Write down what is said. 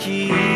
keep